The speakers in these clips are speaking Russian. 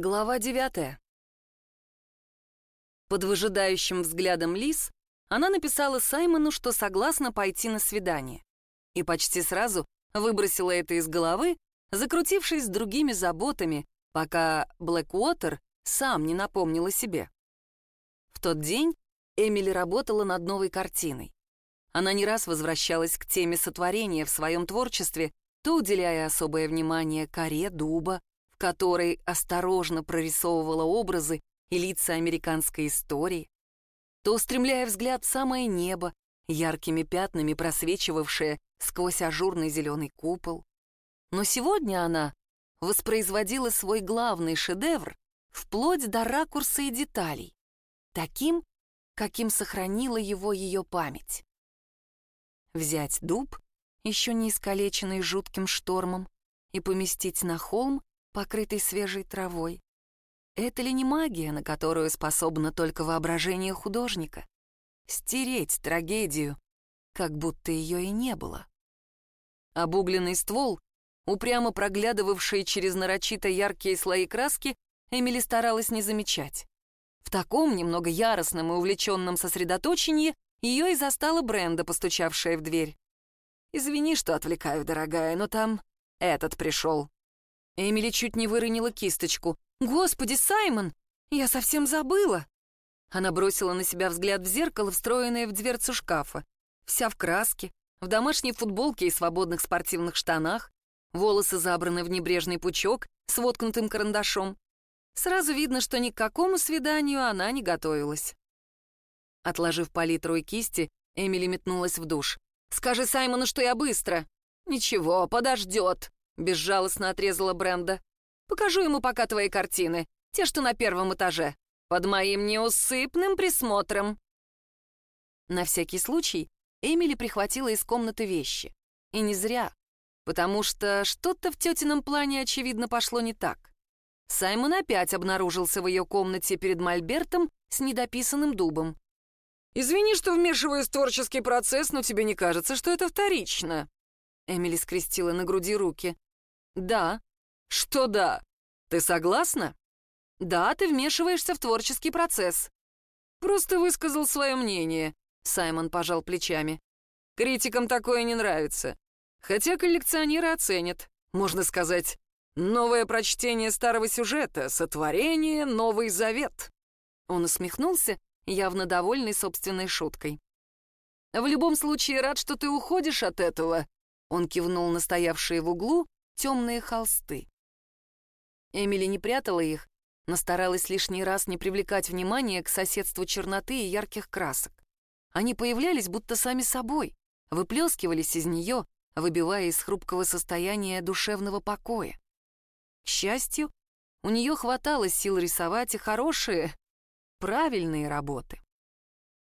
Глава девятая. Под выжидающим взглядом Лис она написала Саймону, что согласна пойти на свидание. И почти сразу выбросила это из головы, закрутившись другими заботами, пока Блэквотер сам не напомнил о себе. В тот день Эмили работала над новой картиной. Она не раз возвращалась к теме сотворения в своем творчестве, то уделяя особое внимание коре дуба, которой осторожно прорисовывала образы и лица американской истории, то устремляя взгляд в самое небо, яркими пятнами просвечивавшее сквозь ажурный зеленый купол. Но сегодня она воспроизводила свой главный шедевр вплоть до ракурса и деталей, таким, каким сохранила его ее память. Взять дуб, еще не искалеченный жутким штормом, и поместить на холм, покрытый свежей травой. Это ли не магия, на которую способно только воображение художника? Стереть трагедию, как будто ее и не было. Обугленный ствол, упрямо проглядывавший через нарочито яркие слои краски, Эмили старалась не замечать. В таком немного яростном и увлеченном сосредоточении ее и застала Бренда, постучавшая в дверь. «Извини, что отвлекаю, дорогая, но там этот пришел». Эмили чуть не выронила кисточку. «Господи, Саймон! Я совсем забыла!» Она бросила на себя взгляд в зеркало, встроенное в дверцу шкафа. Вся в краске, в домашней футболке и свободных спортивных штанах, волосы забраны в небрежный пучок с воткнутым карандашом. Сразу видно, что ни к какому свиданию она не готовилась. Отложив палитру и кисти, Эмили метнулась в душ. «Скажи Саймону, что я быстро!» «Ничего, подождет!» Безжалостно отрезала Бренда. «Покажу ему пока твои картины, те, что на первом этаже, под моим неусыпным присмотром». На всякий случай Эмили прихватила из комнаты вещи. И не зря, потому что что-то в тетином плане, очевидно, пошло не так. Саймон опять обнаружился в ее комнате перед Мольбертом с недописанным дубом. «Извини, что вмешиваюсь в творческий процесс, но тебе не кажется, что это вторично?» Эмили скрестила на груди руки. «Да». «Что да? Ты согласна?» «Да, ты вмешиваешься в творческий процесс». «Просто высказал свое мнение», — Саймон пожал плечами. «Критикам такое не нравится. Хотя коллекционеры оценят. Можно сказать, новое прочтение старого сюжета, сотворение, новый завет». Он усмехнулся, явно довольный собственной шуткой. «В любом случае, рад, что ты уходишь от этого», — он кивнул на стоявшие в углу темные холсты. Эмили не прятала их, но старалась лишний раз не привлекать внимания к соседству черноты и ярких красок. Они появлялись будто сами собой, выплескивались из нее, выбивая из хрупкого состояния душевного покоя. К счастью, у нее хватало сил рисовать и хорошие, правильные работы.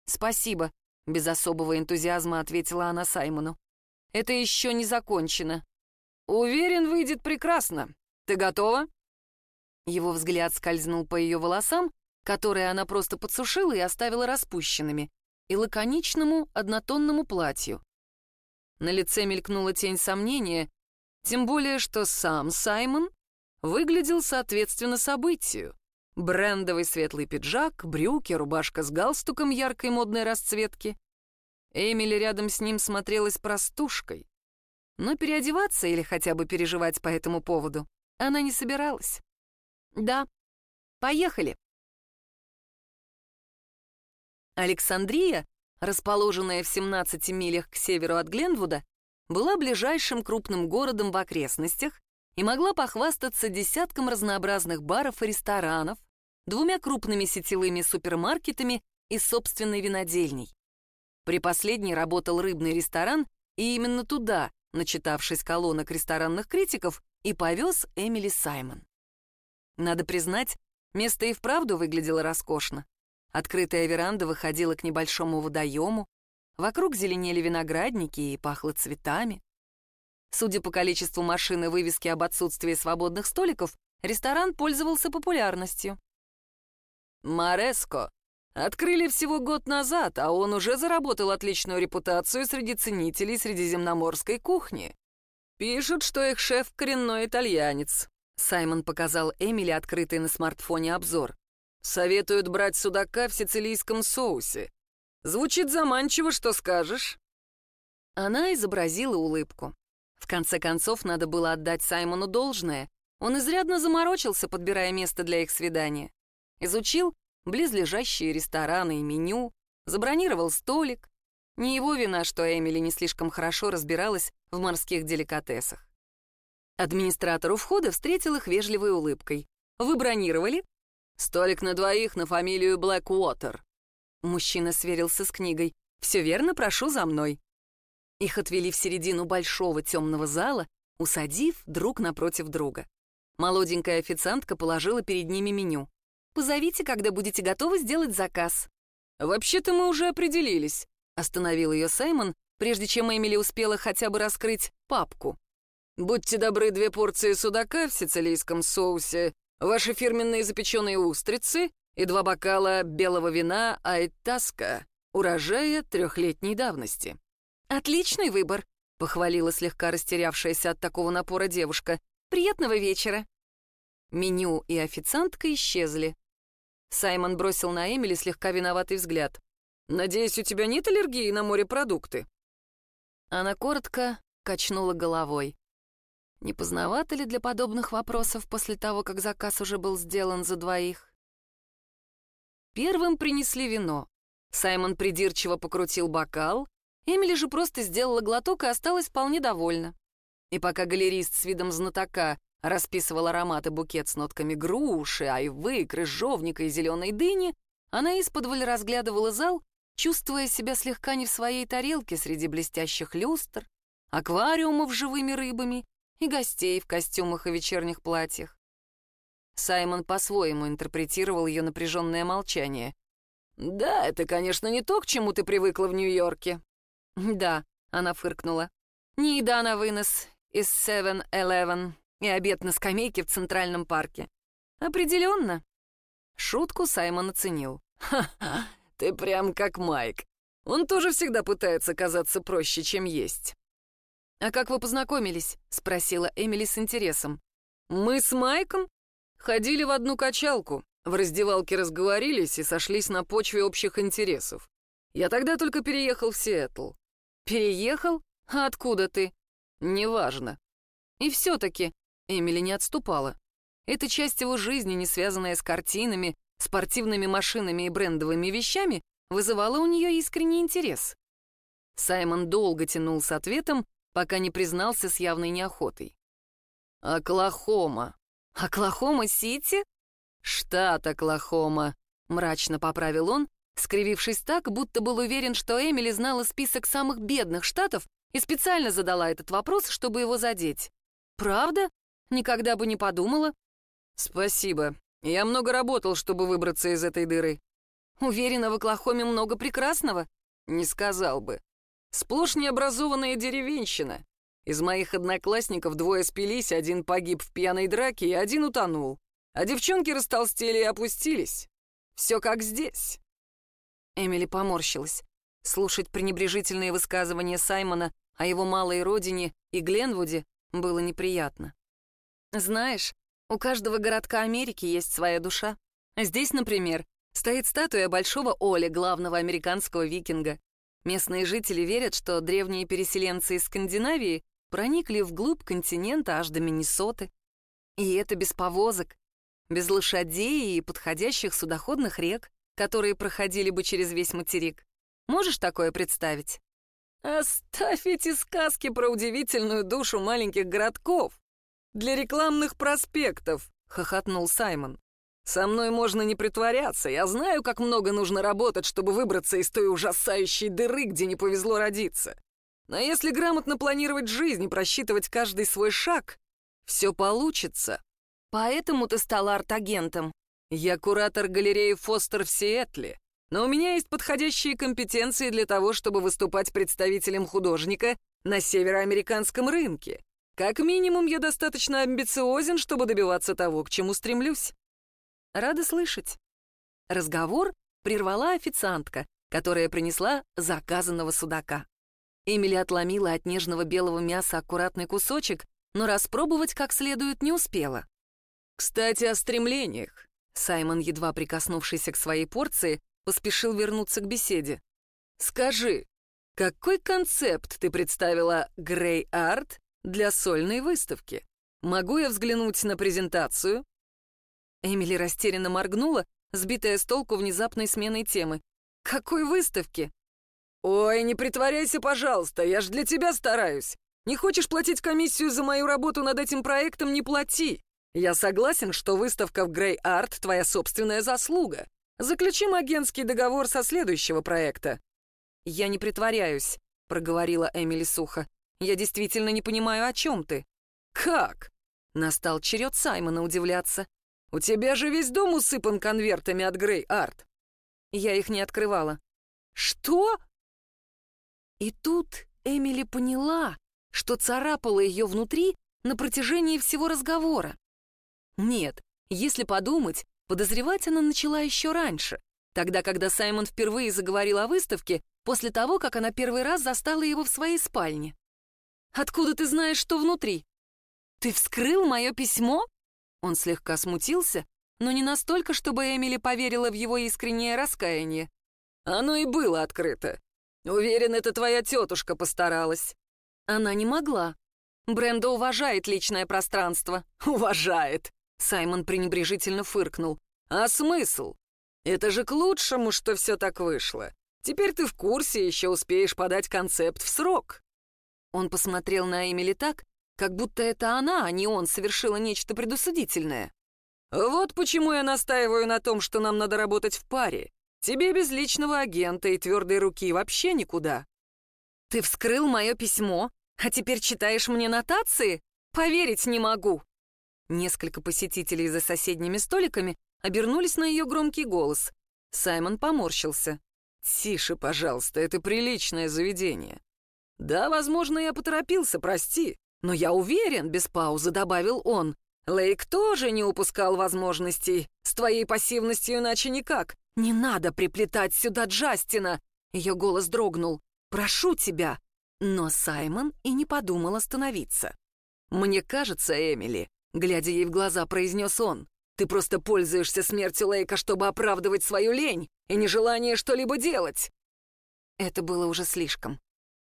«Спасибо», — без особого энтузиазма ответила она Саймону. «Это еще не закончено. «Уверен, выйдет прекрасно. Ты готова?» Его взгляд скользнул по ее волосам, которые она просто подсушила и оставила распущенными, и лаконичному однотонному платью. На лице мелькнула тень сомнения, тем более, что сам Саймон выглядел соответственно событию. Брендовый светлый пиджак, брюки, рубашка с галстуком яркой модной расцветки. Эмили рядом с ним смотрелась простушкой, но переодеваться или хотя бы переживать по этому поводу она не собиралась. Да, поехали. Александрия, расположенная в 17 милях к северу от Гленвуда, была ближайшим крупным городом в окрестностях и могла похвастаться десятком разнообразных баров и ресторанов, двумя крупными сетевыми супермаркетами и собственной винодельней. При последней работал рыбный ресторан, и именно туда начитавшись колонок ресторанных критиков, и повез Эмили Саймон. Надо признать, место и вправду выглядело роскошно. Открытая веранда выходила к небольшому водоему, вокруг зеленели виноградники и пахло цветами. Судя по количеству машин и вывески об отсутствии свободных столиков, ресторан пользовался популярностью. «Мореско. Открыли всего год назад, а он уже заработал отличную репутацию среди ценителей средиземноморской кухни. Пишут, что их шеф коренной итальянец. Саймон показал Эмили открытый на смартфоне обзор. «Советуют брать судака в сицилийском соусе. Звучит заманчиво, что скажешь?» Она изобразила улыбку. В конце концов, надо было отдать Саймону должное. Он изрядно заморочился, подбирая место для их свидания. Изучил близлежащие рестораны и меню, забронировал столик. Не его вина, что Эмили не слишком хорошо разбиралась в морских деликатесах. Администратор у входа встретил их вежливой улыбкой. «Вы бронировали?» «Столик на двоих на фамилию Блэквотер». Мужчина сверился с книгой. «Все верно, прошу за мной». Их отвели в середину большого темного зала, усадив друг напротив друга. Молоденькая официантка положила перед ними меню. «Позовите, когда будете готовы сделать заказ». «Вообще-то мы уже определились», — остановил ее Саймон, прежде чем Эмили успела хотя бы раскрыть папку. «Будьте добры, две порции судака в сицилийском соусе, ваши фирменные запеченные устрицы и два бокала белого вина Айтаска, урожая трехлетней давности». «Отличный выбор», — похвалила слегка растерявшаяся от такого напора девушка. «Приятного вечера». Меню и официантка исчезли. Саймон бросил на Эмили слегка виноватый взгляд. «Надеюсь, у тебя нет аллергии на морепродукты?» Она коротко качнула головой. Не поздновато ли для подобных вопросов после того, как заказ уже был сделан за двоих? Первым принесли вино. Саймон придирчиво покрутил бокал, Эмили же просто сделала глоток и осталась вполне довольна. И пока галерист с видом знатока расписывал ароматы букет с нотками груши, айвы, крыжовника и зеленой дыни, она исподволь разглядывала зал, чувствуя себя слегка не в своей тарелке среди блестящих люстр, аквариумов с живыми рыбами и гостей в костюмах и вечерних платьях. Саймон по-своему интерпретировал ее напряженное молчание. «Да, это, конечно, не то, к чему ты привыкла в Нью-Йорке». «Да», — она фыркнула. «Не еда на вынос из 7-Eleven и обед на скамейке в Центральном парке. Определенно». Шутку Саймон оценил. «Ха-ха, ты прям как Майк. Он тоже всегда пытается казаться проще, чем есть». «А как вы познакомились?» — спросила Эмили с интересом. «Мы с Майком ходили в одну качалку, в раздевалке разговорились и сошлись на почве общих интересов. Я тогда только переехал в Сиэтл». «Переехал? А откуда ты?» «Неважно». И все-таки Эмили не отступала. Эта часть его жизни, не связанная с картинами, спортивными машинами и брендовыми вещами, вызывала у нее искренний интерес. Саймон долго тянул с ответом, пока не признался с явной неохотой. «Оклахома». «Оклахома-Сити?» «Штат Оклахома», — мрачно поправил он, скривившись так, будто был уверен, что Эмили знала список самых бедных штатов и специально задала этот вопрос, чтобы его задеть. «Правда? Никогда бы не подумала». «Спасибо. Я много работал, чтобы выбраться из этой дыры». «Уверена, в Оклахоме много прекрасного?» «Не сказал бы. Сплошь необразованная деревенщина. Из моих одноклассников двое спились, один погиб в пьяной драке, и один утонул. А девчонки растолстели и опустились. Все как здесь. Эмили поморщилась. Слушать пренебрежительные высказывания Саймона о его малой родине и Гленвуде было неприятно. Знаешь, у каждого городка Америки есть своя душа. Здесь, например, стоит статуя Большого Оли, главного американского викинга. Местные жители верят, что древние переселенцы из Скандинавии проникли вглубь континента аж до Миннесоты. И это без повозок, без лошадей и подходящих судоходных рек, которые проходили бы через весь материк. Можешь такое представить? Оставь эти сказки про удивительную душу маленьких городков. Для рекламных проспектов, хохотнул Саймон. «Со мной можно не притворяться. Я знаю, как много нужно работать, чтобы выбраться из той ужасающей дыры, где не повезло родиться. Но если грамотно планировать жизнь и просчитывать каждый свой шаг, все получится. Поэтому ты стала арт-агентом. Я куратор галереи Фостер в Сиэтле, но у меня есть подходящие компетенции для того, чтобы выступать представителем художника на североамериканском рынке. Как минимум, я достаточно амбициозен, чтобы добиваться того, к чему стремлюсь. Рада слышать. Разговор прервала официантка, которая принесла заказанного судака. Эмили отломила от нежного белого мяса аккуратный кусочек, но распробовать как следует не успела. Кстати, о стремлениях. Саймон, едва прикоснувшийся к своей порции, поспешил вернуться к беседе. «Скажи, какой концепт ты представила Грей Арт для сольной выставки? Могу я взглянуть на презентацию?» Эмили растерянно моргнула, сбитая с толку внезапной сменой темы. «Какой выставки?» «Ой, не притворяйся, пожалуйста, я ж для тебя стараюсь. Не хочешь платить комиссию за мою работу над этим проектом, не плати. Я согласен, что выставка в Грей Арт — твоя собственная заслуга. Заключим агентский договор со следующего проекта». «Я не притворяюсь», — проговорила Эмили сухо. «Я действительно не понимаю, о чем ты». «Как?» Настал черед Саймона удивляться. «У тебя же весь дом усыпан конвертами от Грей Арт». Я их не открывала. «Что?» И тут Эмили поняла, что царапала ее внутри на протяжении всего разговора. Нет, если подумать, подозревать она начала еще раньше, тогда, когда Саймон впервые заговорил о выставке, после того, как она первый раз застала его в своей спальне. «Откуда ты знаешь, что внутри?» «Ты вскрыл мое письмо?» Он слегка смутился, но не настолько, чтобы Эмили поверила в его искреннее раскаяние. «Оно и было открыто. Уверен, это твоя тетушка постаралась». Она не могла. Бренда уважает личное пространство. Уважает. Саймон пренебрежительно фыркнул. А смысл? Это же к лучшему, что все так вышло. Теперь ты в курсе, еще успеешь подать концепт в срок. Он посмотрел на Эмили так, как будто это она, а не он, совершила нечто предусудительное. «Вот почему я настаиваю на том, что нам надо работать в паре. Тебе без личного агента и твердой руки вообще никуда». «Ты вскрыл мое письмо, а теперь читаешь мне нотации? Поверить не могу». Несколько посетителей за соседними столиками обернулись на ее громкий голос. Саймон поморщился. «Тише, пожалуйста, это приличное заведение». «Да, возможно, я поторопился, прости. «Но я уверен», — без паузы добавил он, «Лейк тоже не упускал возможностей. С твоей пассивностью иначе никак. Не надо приплетать сюда Джастина!» Ее голос дрогнул. «Прошу тебя!» Но Саймон и не подумал остановиться. «Мне кажется, Эмили», — глядя ей в глаза, произнес он, «ты просто пользуешься смертью Лейка, чтобы оправдывать свою лень и нежелание что-либо делать». Это было уже слишком.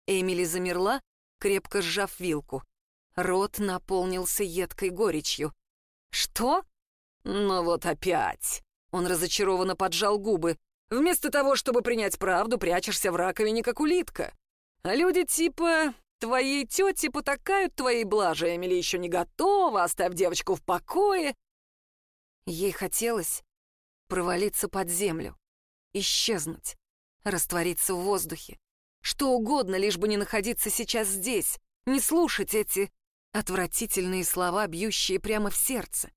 Эмили замерла, крепко сжав вилку. Рот наполнился едкой горечью. «Что?» «Ну вот опять!» Он разочарованно поджал губы. «Вместо того, чтобы принять правду, прячешься в раковине, как улитка. А люди типа твоей тети потакают твоей блажи, Эмили еще не готова, оставь девочку в покое». Ей хотелось провалиться под землю, исчезнуть, раствориться в воздухе. Что угодно, лишь бы не находиться сейчас здесь, не слушать эти Отвратительные слова, бьющие прямо в сердце.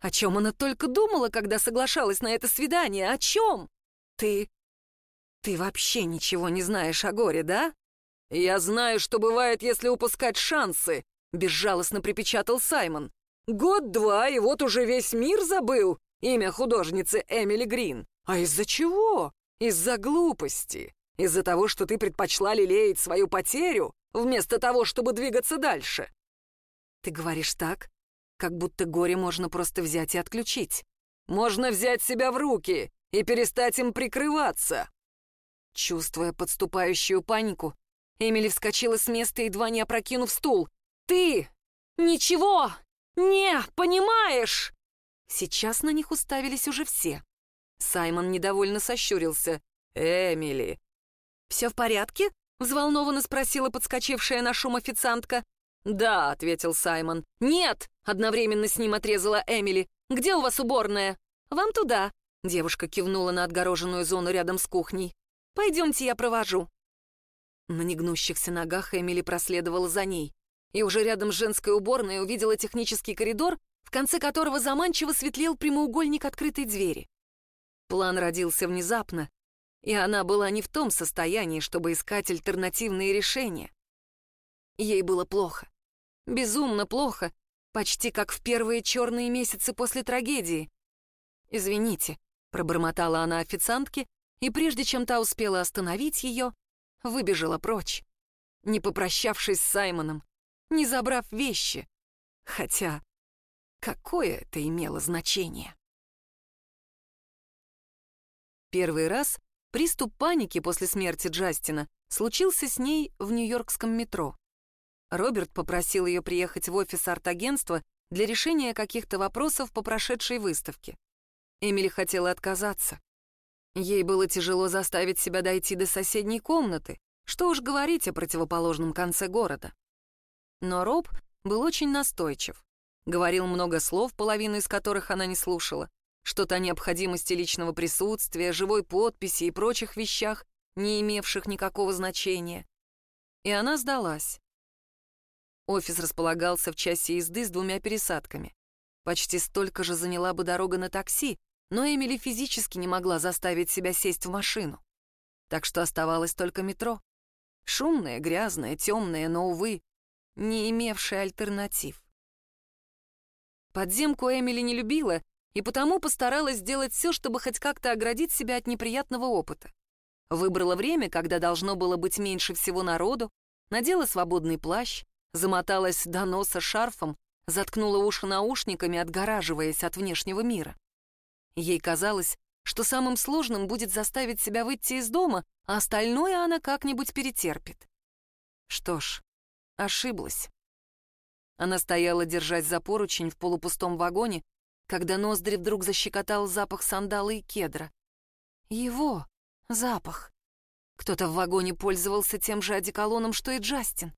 О чем она только думала, когда соглашалась на это свидание? О чем? Ты... Ты вообще ничего не знаешь о горе, да? Я знаю, что бывает, если упускать шансы, безжалостно припечатал Саймон. Год-два, и вот уже весь мир забыл имя художницы Эмили Грин. А из-за чего? Из-за глупости. Из-за того, что ты предпочла лелеять свою потерю, вместо того, чтобы двигаться дальше. Ты говоришь так, как будто горе можно просто взять и отключить. Можно взять себя в руки и перестать им прикрываться. Чувствуя подступающую панику, Эмили вскочила с места, едва не опрокинув стул. «Ты! Ничего! Не понимаешь!» Сейчас на них уставились уже все. Саймон недовольно сощурился. «Эмили!» «Все в порядке?» — взволнованно спросила подскочившая на шум официантка. «Да», — ответил Саймон. «Нет!» — одновременно с ним отрезала Эмили. «Где у вас уборная?» «Вам туда», — девушка кивнула на отгороженную зону рядом с кухней. «Пойдемте, я провожу». На негнущихся ногах Эмили проследовала за ней. И уже рядом с женской уборной увидела технический коридор, в конце которого заманчиво светлел прямоугольник открытой двери. План родился внезапно, и она была не в том состоянии, чтобы искать альтернативные решения. Ей было плохо. Безумно плохо, почти как в первые черные месяцы после трагедии. «Извините», — пробормотала она официантке, и прежде чем та успела остановить ее, выбежала прочь, не попрощавшись с Саймоном, не забрав вещи. Хотя, какое это имело значение? Первый раз приступ паники после смерти Джастина случился с ней в нью-йоркском метро. Роберт попросил ее приехать в офис арт-агентства для решения каких-то вопросов по прошедшей выставке. Эмили хотела отказаться. Ей было тяжело заставить себя дойти до соседней комнаты, что уж говорить о противоположном конце города. Но Роб был очень настойчив. Говорил много слов, половину из которых она не слушала. Что-то о необходимости личного присутствия, живой подписи и прочих вещах, не имевших никакого значения. И она сдалась. Офис располагался в часе езды с двумя пересадками. Почти столько же заняла бы дорога на такси, но Эмили физически не могла заставить себя сесть в машину. Так что оставалось только метро. Шумное, грязное, темное, но, увы, не имевшее альтернатив. Подземку Эмили не любила и потому постаралась сделать все, чтобы хоть как-то оградить себя от неприятного опыта. Выбрала время, когда должно было быть меньше всего народу, надела свободный плащ, замоталась до носа шарфом, заткнула уши наушниками, отгораживаясь от внешнего мира. Ей казалось, что самым сложным будет заставить себя выйти из дома, а остальное она как-нибудь перетерпит. Что ж, ошиблась. Она стояла, держась за поручень в полупустом вагоне, когда ноздри вдруг защекотал запах сандала и кедра. Его запах. Кто-то в вагоне пользовался тем же одеколоном, что и Джастин.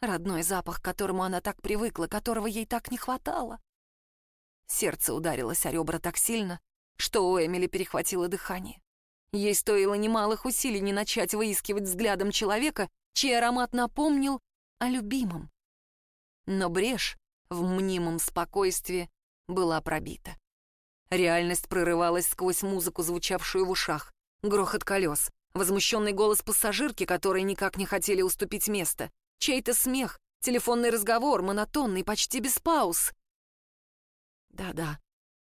Родной запах, к которому она так привыкла, которого ей так не хватало. Сердце ударилось о ребра так сильно, что у Эмили перехватило дыхание. Ей стоило немалых усилий не начать выискивать взглядом человека, чей аромат напомнил о любимом. Но брешь в мнимом спокойствии была пробита. Реальность прорывалась сквозь музыку, звучавшую в ушах, грохот колес, возмущенный голос пассажирки, которые никак не хотели уступить место, чей-то смех, телефонный разговор, монотонный, почти без пауз. Да-да,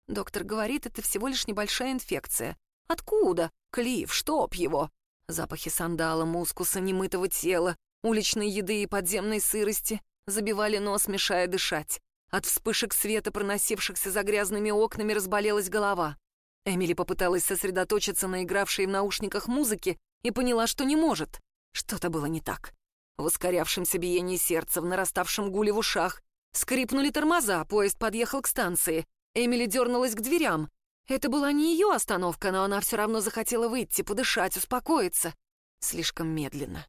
доктор говорит, это всего лишь небольшая инфекция. Откуда? Клифф, чтоб его. Запахи сандала, мускуса, немытого тела, уличной еды и подземной сырости забивали нос, мешая дышать. От вспышек света, проносившихся за грязными окнами, разболелась голова. Эмили попыталась сосредоточиться на игравшей в наушниках музыке и поняла, что не может. Что-то было не так. В ускорявшемся биении сердца, в нараставшем гуле в ушах. Скрипнули тормоза, поезд подъехал к станции. Эмили дернулась к дверям. Это была не ее остановка, но она все равно захотела выйти, подышать, успокоиться. Слишком медленно.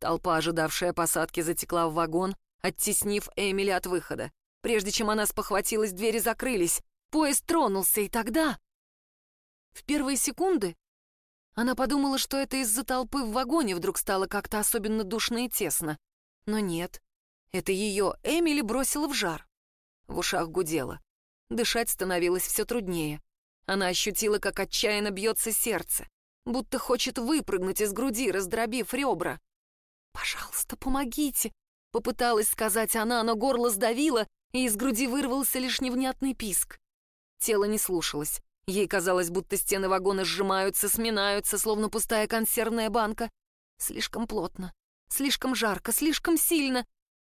Толпа, ожидавшая посадки, затекла в вагон, оттеснив Эмили от выхода. Прежде чем она спохватилась, двери закрылись. Поезд тронулся, и тогда... В первые секунды она подумала, что это из-за толпы в вагоне вдруг стало как-то особенно душно и тесно. Но нет, это ее Эмили бросила в жар. В ушах гудело. Дышать становилось все труднее. Она ощутила, как отчаянно бьется сердце, будто хочет выпрыгнуть из груди, раздробив ребра. «Пожалуйста, помогите!» — попыталась сказать она, но горло сдавило, и из груди вырвался лишь невнятный писк. Тело не слушалось. Ей казалось, будто стены вагона сжимаются, сминаются, словно пустая консервная банка. Слишком плотно, слишком жарко, слишком сильно.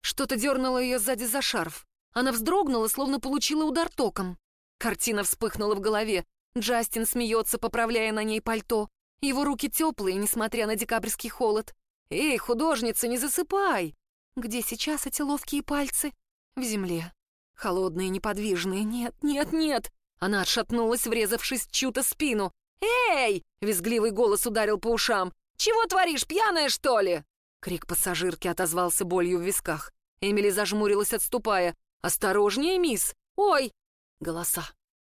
Что-то дернуло ее сзади за шарф. Она вздрогнула, словно получила удар током. Картина вспыхнула в голове. Джастин смеется, поправляя на ней пальто. Его руки теплые, несмотря на декабрьский холод. «Эй, художница, не засыпай!» Где сейчас эти ловкие пальцы? В земле. Холодные, неподвижные. Нет, нет, нет. Она отшатнулась, врезавшись в чью-то спину. «Эй!» — визгливый голос ударил по ушам. «Чего творишь, пьяная, что ли?» Крик пассажирки отозвался болью в висках. Эмили зажмурилась, отступая. «Осторожнее, мисс! Ой!» Голоса,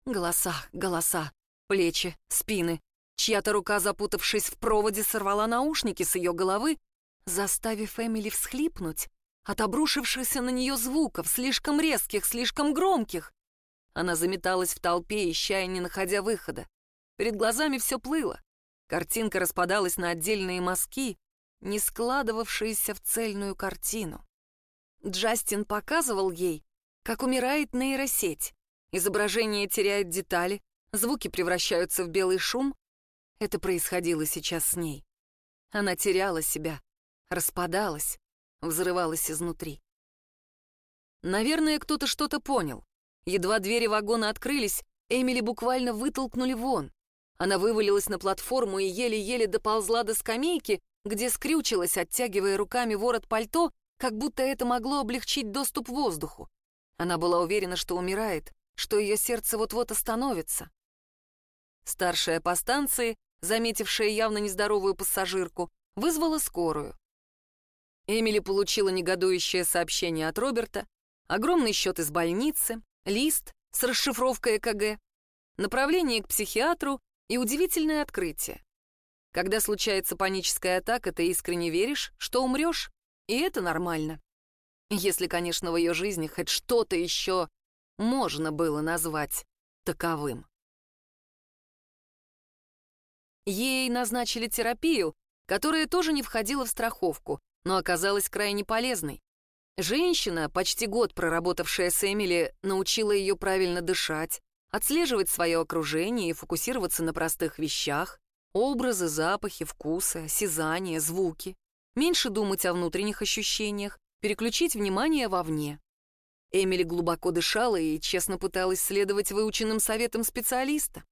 голоса, голоса. Плечи, спины. Чья-то рука, запутавшись в проводе, сорвала наушники с ее головы, заставив Эмили всхлипнуть от обрушившихся на нее звуков, слишком резких, слишком громких. Она заметалась в толпе, ища и не находя выхода. Перед глазами все плыло. Картинка распадалась на отдельные мазки, не складывавшиеся в цельную картину. Джастин показывал ей, как умирает нейросеть. Изображение теряет детали, звуки превращаются в белый шум. Это происходило сейчас с ней. Она теряла себя, распадалась, взрывалась изнутри. Наверное, кто-то что-то понял. Едва двери вагона открылись, Эмили буквально вытолкнули вон. Она вывалилась на платформу и еле-еле доползла до скамейки, где скрючилась, оттягивая руками ворот пальто, как будто это могло облегчить доступ воздуху. Она была уверена, что умирает, что ее сердце вот-вот остановится. Старшая по станции, заметившая явно нездоровую пассажирку, вызвала скорую. Эмили получила негодующее сообщение от Роберта, огромный счет из больницы, лист с расшифровкой ЭКГ, направление к психиатру и удивительное открытие. Когда случается паническая атака, ты искренне веришь, что умрешь, и это нормально. Если, конечно, в ее жизни хоть что-то еще можно было назвать таковым. Ей назначили терапию, которая тоже не входила в страховку, но оказалась крайне полезной. Женщина, почти год проработавшая с Эмили, научила ее правильно дышать, отслеживать свое окружение и фокусироваться на простых вещах, образы, запахи, вкусы, осязания, звуки, меньше думать о внутренних ощущениях, переключить внимание вовне. Эмили глубоко дышала и честно пыталась следовать выученным советам специалиста.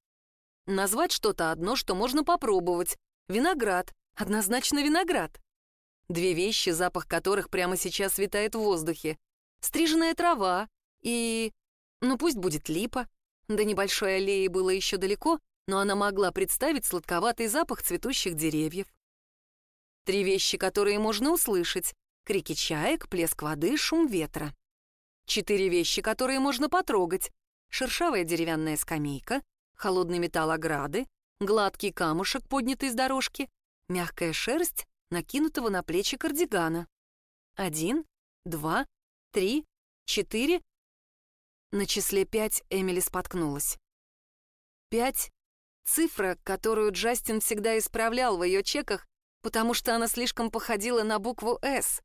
Назвать что-то одно, что можно попробовать. Виноград. Однозначно виноград. Две вещи, запах которых прямо сейчас витает в воздухе. Стриженная трава и... Ну пусть будет липа. До небольшой аллеи было еще далеко, но она могла представить сладковатый запах цветущих деревьев. Три вещи, которые можно услышать. Крики чаек, плеск воды, шум ветра. Четыре вещи, которые можно потрогать. Шершавая деревянная скамейка, холодный металл ограды, гладкий камушек, поднятый с дорожки, мягкая шерсть, накинутого на плечи кардигана. Один, два, три, четыре. На числе пять Эмили споткнулась. Пять — цифра, которую Джастин всегда исправлял в ее чеках, потому что она слишком походила на букву «С».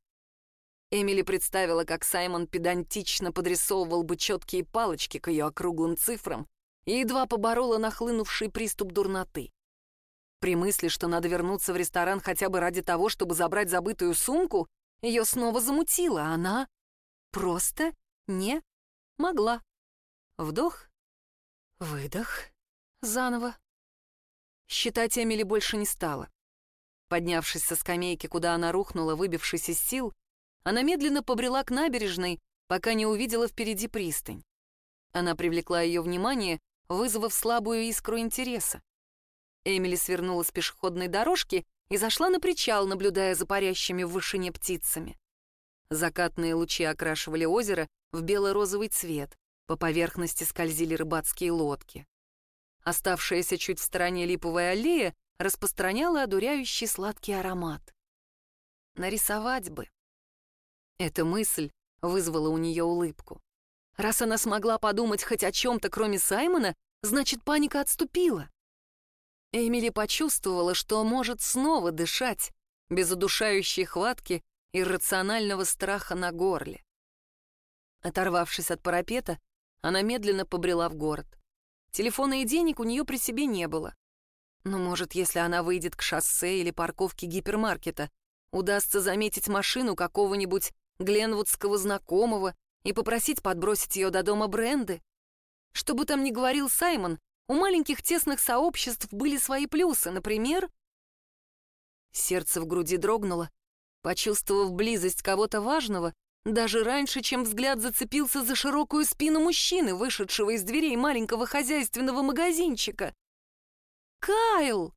Эмили представила, как Саймон педантично подрисовывал бы четкие палочки к ее округлым цифрам и едва поборола нахлынувший приступ дурноты. При мысли, что надо вернуться в ресторан хотя бы ради того, чтобы забрать забытую сумку, ее снова замутило, а она просто не могла. Вдох, выдох, заново. Считать Эмили больше не стала. Поднявшись со скамейки, куда она рухнула, выбившись из сил, она медленно побрела к набережной, пока не увидела впереди пристань. Она привлекла ее внимание, вызвав слабую искру интереса. Эмили свернула с пешеходной дорожки и зашла на причал, наблюдая за парящими в вышине птицами. Закатные лучи окрашивали озеро в бело-розовый цвет, по поверхности скользили рыбацкие лодки. Оставшаяся чуть в стороне липовая аллея распространяла одуряющий сладкий аромат. Нарисовать бы. Эта мысль вызвала у нее улыбку. Раз она смогла подумать хоть о чем-то, кроме Саймона, значит, паника отступила. Эмили почувствовала, что может снова дышать без удушающей хватки и рационального страха на горле. Оторвавшись от парапета, она медленно побрела в город. Телефона и денег у нее при себе не было. Но, может, если она выйдет к шоссе или парковке гипермаркета, удастся заметить машину какого-нибудь гленвудского знакомого и попросить подбросить ее до дома Бренды? Что бы там ни говорил Саймон, у маленьких тесных сообществ были свои плюсы, например... Сердце в груди дрогнуло, почувствовав близость кого-то важного, даже раньше, чем взгляд зацепился за широкую спину мужчины, вышедшего из дверей маленького хозяйственного магазинчика. «Кайл!»